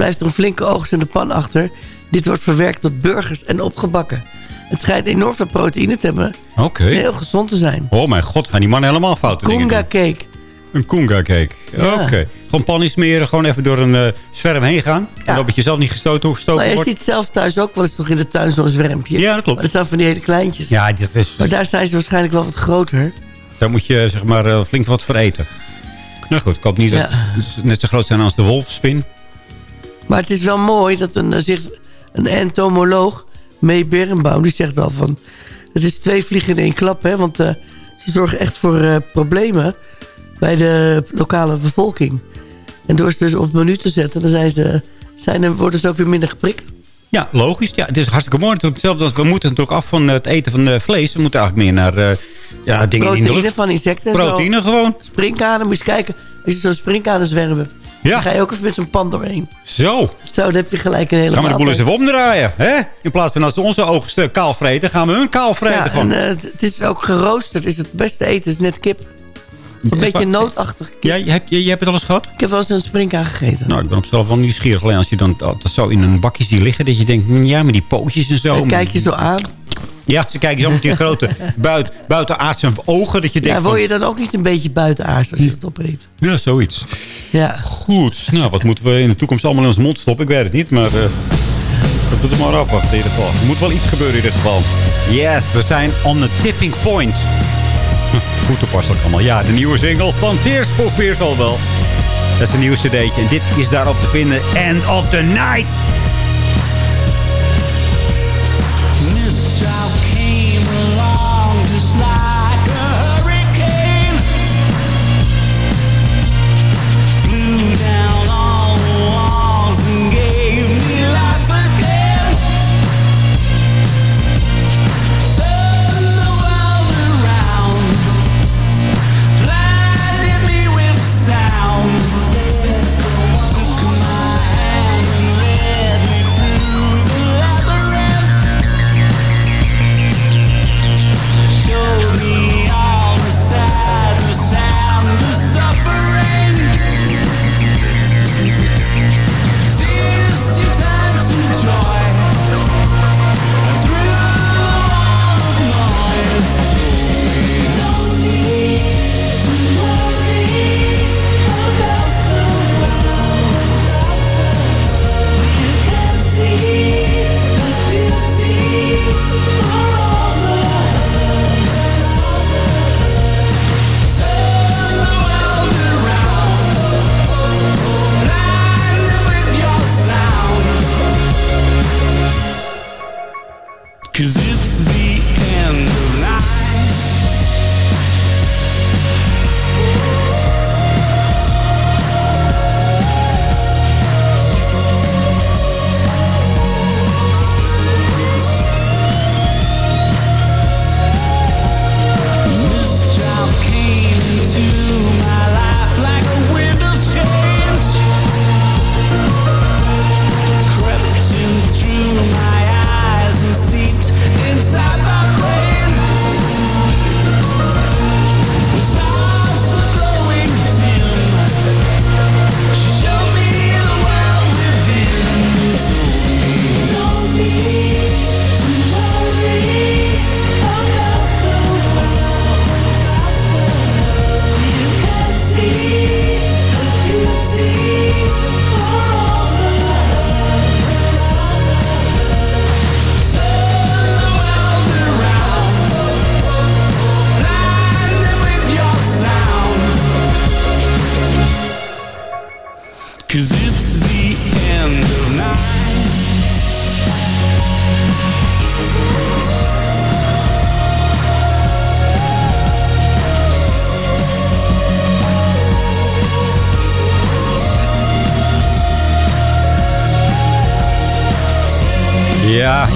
blijft er een flinke oogst in de pan achter. Dit wordt verwerkt tot burgers en opgebakken. Het schijnt enorm veel proteïne te hebben Oké. heel gezond te zijn. Oh mijn god, gaan die mannen helemaal foute dingen Kunga doen. cake. Een kunga cake. Ja. Oké. Gewoon pan in smeren, gewoon even door een eh, zwerm heen gaan. En dan dat je zelf niet gestoten of gestoken Maar je ziet zelf thuis ook wel eens nog in de tuin zo'n zwermpje. Ja, dat klopt. Maar dat zijn van die hele kleintjes. Ja, dit is, Maar daar zijn ze waarschijnlijk wel wat groter. daar moet je zeg maar eh, flink wat voor eten. Nou goed, ik hoop niet dat ze net zo groot zijn als de wolfspin. Maar het is wel mooi dat een, eh, zich, een entomoloog, May Berenbaum, die zegt al van... Het is twee vliegen in één klap, hè. Want eh, ze zorgen echt voor eh, problemen bij de lokale bevolking. En door ze dus op het menu te zetten, dan zijn ze, zijn worden ze ook weer minder geprikt. Ja, logisch. Ja, het is hartstikke mooi. Het is hetzelfde als we moeten natuurlijk af van het eten van vlees. We moeten eigenlijk meer naar ja, dingen in de Proteïne lucht. van insecten. Proteïne gewoon. Sprinkhanen, moet je eens kijken. Als je zo'n sprinkhanenzwerm hebt, Ja. dan ga je ook even met zo'n pan doorheen. Zo. Zo, dan heb je gelijk een hele Gaan we de boel eens even omdraaien. Hè? In plaats van als ze onze oogsten kaal vreten, gaan we hun kaal vreten. Ja, en eh, het is ook geroosterd. is het beste eten. Het is net kip. Een beetje nootachtig. Ja, je hebt, je, je hebt het al eens gehad? Ik heb wel eens een sprinkhaan gegeten. Nou, ik ben op zichzelf wel nieuwsgierig. Alleen als je dan dat zo in een bakje ziet liggen... dat je denkt, hm, ja, met die pootjes en zo. Dan kijk je zo aan. Ja, ze kijken zo met die grote (laughs) buit, buitenaardse ogen. Dat je denkt Ja, word je dan ook niet een beetje buitenaards als je het opeet? ja, zoiets. Ja. Goed, nou, wat moeten we in de toekomst allemaal in ons mond stoppen? Ik weet het niet, maar... eh dat moeten we maar afwachten in ieder geval. Er moet wel iets gebeuren in dit geval. Yes, we zijn on the tipping point. (laughs) Goed toepasselijk allemaal. Ja, de nieuwe single van Tears for Fears al wel. Dat is een nieuwe cd'tje. En dit is daarop te vinden. End of the Night.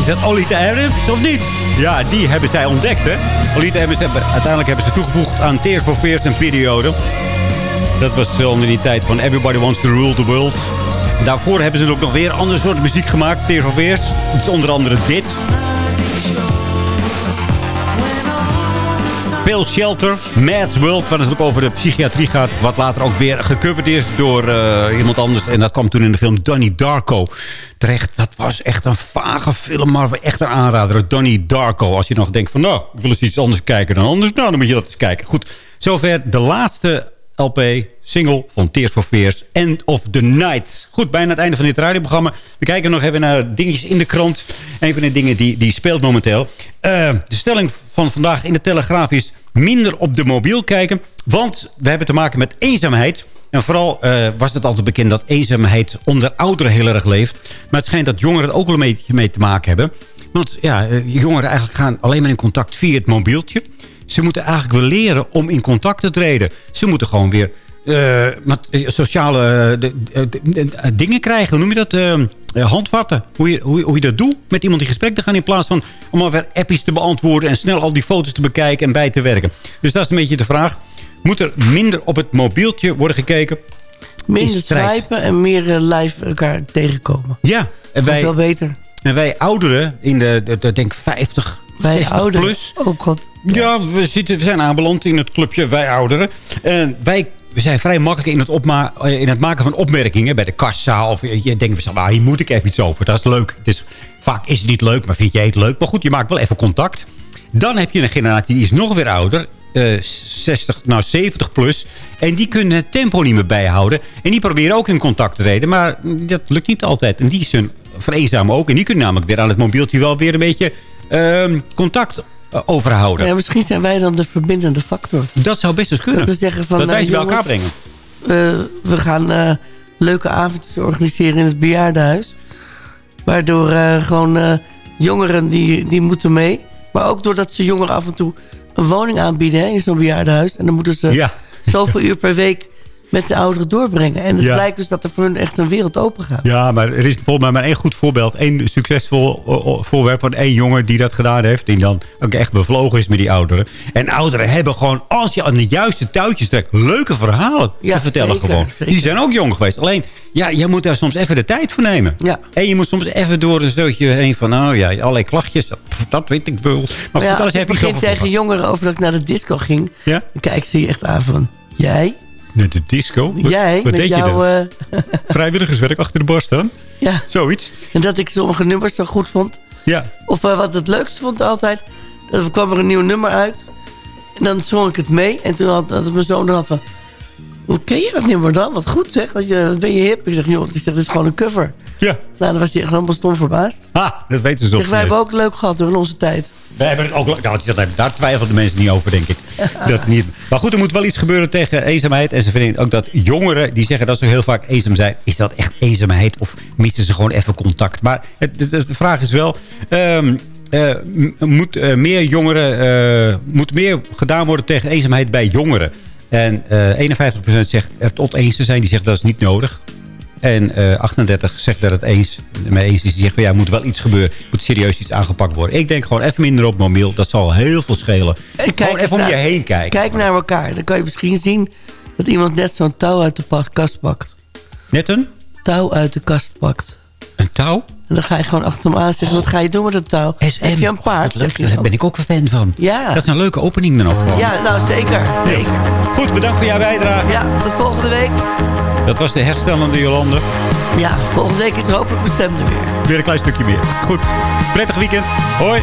Is dat Olita Adams of niet? Ja, die hebben zij ontdekt, hè? Olita Adams hebben, uiteindelijk hebben ze toegevoegd aan Tears for Fears een periode. Dat was in die tijd van Everybody Wants to Rule the World. Daarvoor hebben ze ook nog weer andere soort muziek gemaakt, Tears for Fears. Onder andere dit. Pale Shelter, Mad World, waar het ook over de psychiatrie gaat. Wat later ook weer gecoverd is door eh, iemand anders. En dat kwam toen in de film Donnie Darko terecht. Dat was echt een vage film, maar echt een aanrader. Donnie Darko. Als je nog denkt van, nou, ik wil eens iets anders kijken dan anders. Nou, dan moet je dat eens kijken. Goed, zover de laatste LP, single van Tears for Fears, End of the Night. Goed, bijna het einde van dit radioprogramma. We kijken nog even naar dingetjes in de krant. Een van de dingen die, die speelt momenteel. Eh, de stelling van vandaag in de Telegraaf is minder op de mobiel kijken. Want we hebben te maken met eenzaamheid. En vooral eh, was het altijd bekend dat eenzaamheid onder ouderen heel erg leeft. Maar het schijnt dat jongeren er ook wel mee, mee te maken hebben. Want ja, eh, jongeren eigenlijk gaan alleen maar in contact via het mobieltje. Ze moeten eigenlijk wel leren om in contact te treden. Ze moeten gewoon weer eh, sociale eh, de- de- de- de- dingen krijgen. Hoe noem je dat? Handvatten. Hoe je, hoe, je- hoe je dat doet. Met iemand in gesprek te gaan. In plaats van allemaal weer appjes te beantwoorden. En snel al die foto's te bekijken en bij te werken. Dus dat is een beetje de vraag. Moet er minder op het mobieltje worden gekeken? Minder swipen en meer live elkaar tegenkomen. Ja. En Dat is wij, wel beter. en wij ouderen in de, de, de denk 50, Wij 60 ouderen. plus. Oh god. Ja, we, zitten, we zijn aanbeland in het clubje Wij Ouderen. En wij we zijn vrij makkelijk in het, opma eh, in het maken van opmerkingen. Bij de kassa. Of je denkt, nou, hier moet ik even iets over. Dat is leuk. Dus, vaak is het niet leuk, maar vind jij het leuk? Maar goed, je maakt wel even contact. Dan heb je een generatie die is nog weer ouder. eh 60, nou 70 plus. En die kunnen het tempo niet meer bijhouden. En die proberen ook in contact te treden. Maar dat lukt niet altijd. En die zijn vereenzamen ook. En die kunnen namelijk weer aan het mobieltje wel weer een beetje contact eh, overhouden. Ja, misschien zijn wij dan de verbindende factor. Dat zou best eens kunnen. Dat we zeggen van, dat wij ze bij elkaar brengen. eh, we gaan eh, leuke avondjes organiseren in het bejaardenhuis. Waardoor eh, gewoon eh, jongeren die, die moeten mee. Maar ook doordat ze jongeren af en toe een woning aanbieden hè, in zo'n bejaardenhuis. En dan moeten ze Ja. zoveel uur per week met de ouderen doorbrengen. En het Ja. blijkt dus dat er voor hun echt een wereld open gaat. Ja, maar er is volgens mij maar één goed voorbeeld. één succesvol voorwerp van één jongen die dat gedaan heeft. Die dan ook echt bevlogen is met die ouderen. En ouderen hebben gewoon, als je aan de juiste touwtjes trekt... leuke verhalen Ja, te vertellen zeker, gewoon. zeker. Die zijn ook jong geweest. Alleen, ja, je moet daar soms even de tijd voor nemen. Ja. En je moet soms even door een stootje heen van... nou ja, allerlei klachtjes. Dat, dat weet ik wel. Maar goed, ja, alles ik heb je begin tegen jongeren over dat ik naar de disco ging... Ja? dan kijken ze je echt aan van... Jij? Net de disco? Wat, jij? wat met deed jouw, je dan? eh, (laughs) (laughs) Vrijwilligerswerk achter de bar staan? ja. Zoiets? En dat ik sommige nummers zo goed vond. Ja. Of eh, wat het leukste vond altijd... dat er kwam er een nieuw nummer uit. En dan zong ik het mee. En toen had, had mijn zoon dan had van... Hoe ken je dat nummer dan? Wat goed zeg. Dat je, wat ben je hip? Ik zeg, joh, ik zeg, dit is gewoon een cover. Ja. Nou, dan was hij echt helemaal stom verbaasd. Ha, dat weten ze zeg, wij hebben ook leuk gehad door onze tijd. Wij hebben het ook leuk. Nou, daar twijfelen de mensen niet over, denk ik. (laughs) Dat niet. Maar goed, er moet wel iets gebeuren tegen eenzaamheid. En ze vinden ook dat jongeren die zeggen dat ze heel vaak eenzaam zijn. Is dat echt eenzaamheid? Of missen ze gewoon even contact? Maar het, het- de vraag is wel... ehm, eh, moet eh, meer jongeren... eh, moet meer gedaan worden tegen eenzaamheid bij jongeren? En eh 51% zegt het oneens te zijn. Die zegt dat is niet nodig. En eh 38 zegt dat het eens mee eens is. Die zegt van ja, er moet wel iets gebeuren. Er moet serieus iets aangepakt worden. Ik denk gewoon even minder op mobiel. Dat zal heel veel schelen. En gewoon even om naar- je heen kijken. Kijk naar elkaar. Dan kan je misschien zien dat iemand net zo'n touw uit de kast pakt. Net een? Touw uit de kast pakt. Een touw? En dan ga je gewoon achter hem aan en zeggen, wat ga je doen met dat touw? Heb je een paard? Leuk, Zeg je daar ben ik ook een fan van. Ja. Dat is een leuke opening dan ook gewoon. Ja, nou zeker. zeker. Goed, bedankt voor jouw bijdrage. Ja, tot volgende week. Dat was de herstellende Jolande. Ja, volgende week is er hopelijk er weer. Weer een klein stukje meer. Goed. Prettig weekend. Hoi.